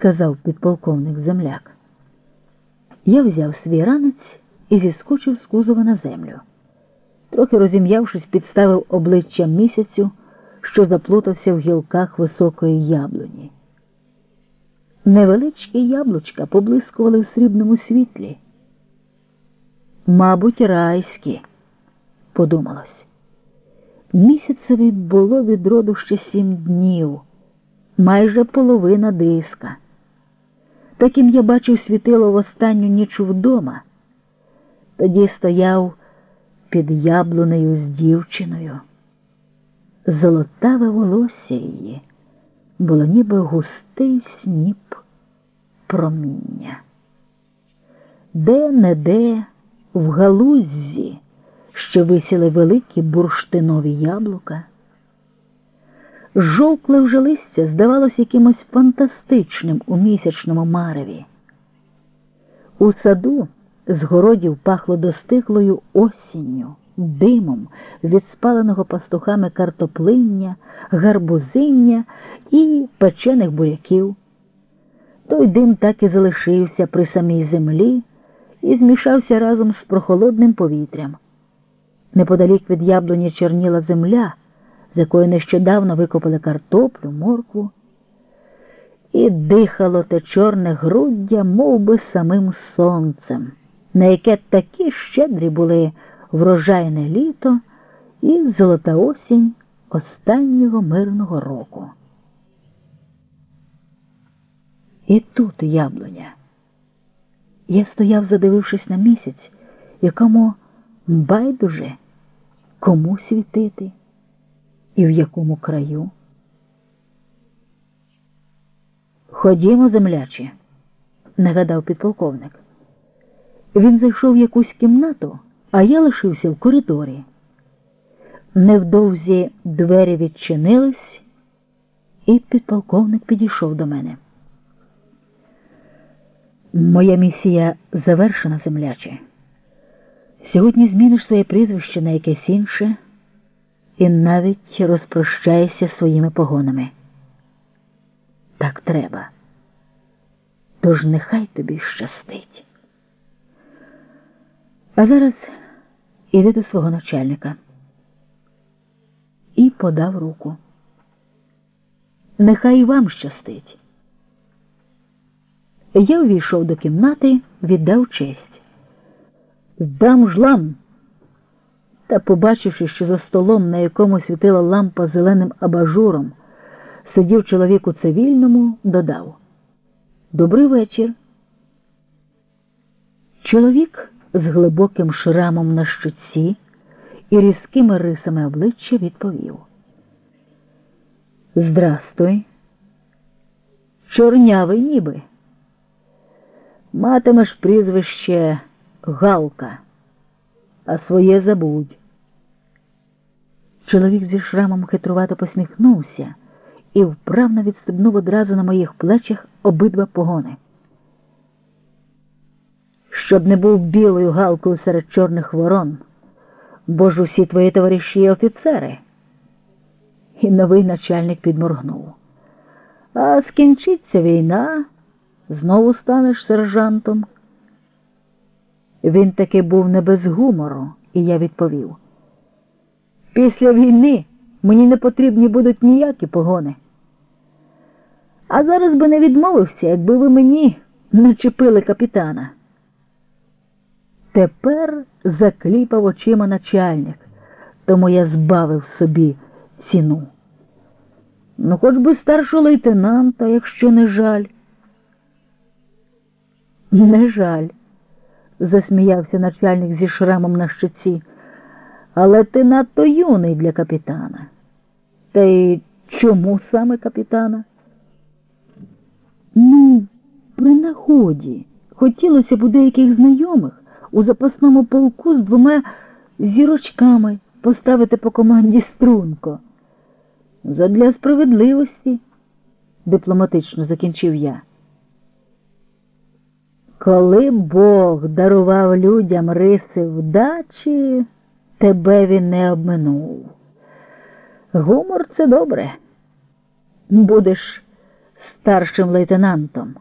сказав підполковник земляк. Я взяв свій ранець і зіскочив з кузова на землю. Трохи розім'явшись, підставив обличчя місяцю, що заплутався в гілках високої яблуні. Невеличкі яблучка поблискували в срібному світлі. Мабуть, райські, подумалось. Місяцеві було від роду ще сім днів, майже половина диска. Таким я бачив світило в останню ніч вдома. Тоді стояв під яблунею з дівчиною. Золотаве волосся її було ніби густий сніп проміння. Де не де в галуззі, що висіли великі бурштинові яблука. Жовкле вже листя здавалось якимось фантастичним у місячному мареві. У саду з городів пахло достиглою осінню, димом від спаленого пастухами картоплиння, гарбузиння і печених буряків. Той дим так і залишився при самій землі і змішався разом з прохолодним повітрям. Неподалік від яблуні черніла земля, з якої нещодавно викопали картоплю, моркву, і дихало те чорне груддя мов би, самим сонцем, на яке такі щедрі були врожайне літо і золота осінь останнього мирного року. І тут яблуня. Я стояв, задивившись на місяць, якому байдуже кому світити і в якому краю. Ходімо, земляче, нагадав підполковник. Він зайшов в якусь кімнату, а я лишився в коридорі. Невдовзі двері відчинились, і підполковник підійшов до мене. Моя місія завершена, земляче. Сьогодні зміниш своє прізвище на якесь інше і навіть розпрощаєшся своїми погонами. Так треба. Тож нехай тобі щастить. А зараз іди до свого начальника і подав руку. Нехай і вам щастить. Я увійшов до кімнати, віддав честь. Дам жлам. Та, побачивши, що за столом, на якому світила лампа зеленим абажуром, сидів чоловік у цивільному, додав Добрий вечір. Чоловік з глибоким шрамом на щоці і різкими рисами обличчя відповів. Здрастуй. Чорнявий ніби. Матимеш прізвище Галка, а своє забудь. Чоловік зі шрамом хитрувато посміхнувся і вправно відстебнув одразу на моїх плечах обидва погони. Щоб не був білою галкою серед чорних ворон, бо ж усі твої товариші офіцери. І новий начальник підморгнув. А скінчиться війна, знову станеш сержантом. Він таки був не без гумору, і я відповів. Після війни мені не потрібні будуть ніякі погони. А зараз би не відмовився, якби ви мені не чепили капітана. Тепер закліпав очима начальник, тому я збавив собі ціну. Ну, хоч би старшого лейтенанта, якщо не жаль. Не жаль засміявся начальник зі шрамом на щоці. Але ти надто юний для капітана. Та й чому саме капітана? Ну, при нагоді. Хотілося б у деяких знайомих у запасному полку з двома зірочками поставити по команді струнко. Задля справедливості, дипломатично закінчив я. Коли Бог дарував людям риси вдачі, тебе він не обминув. Гумор це добре. Будеш старшим лейтенантом.